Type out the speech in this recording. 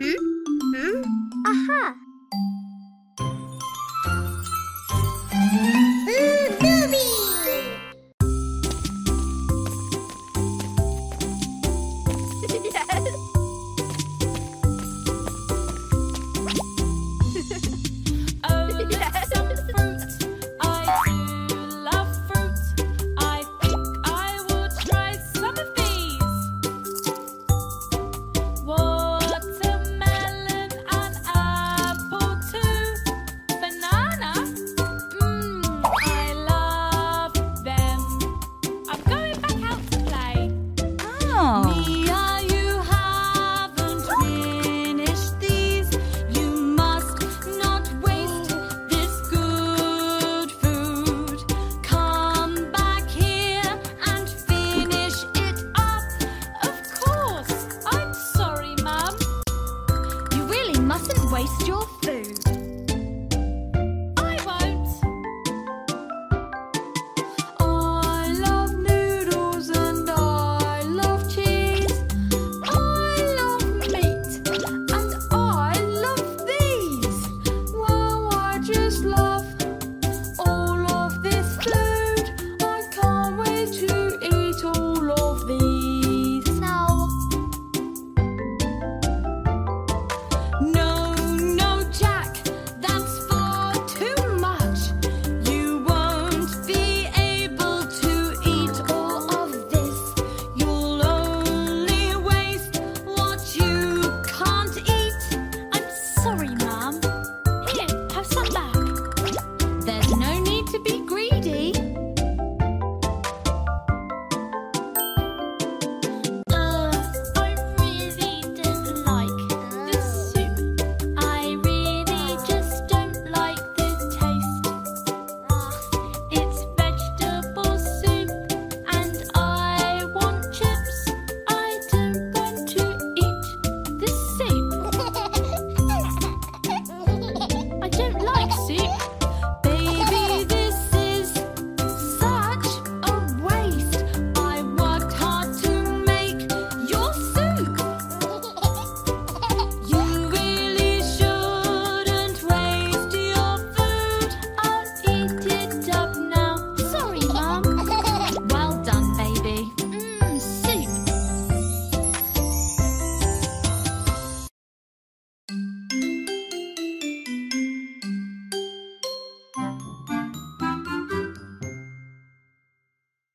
Hmm? Waste your food.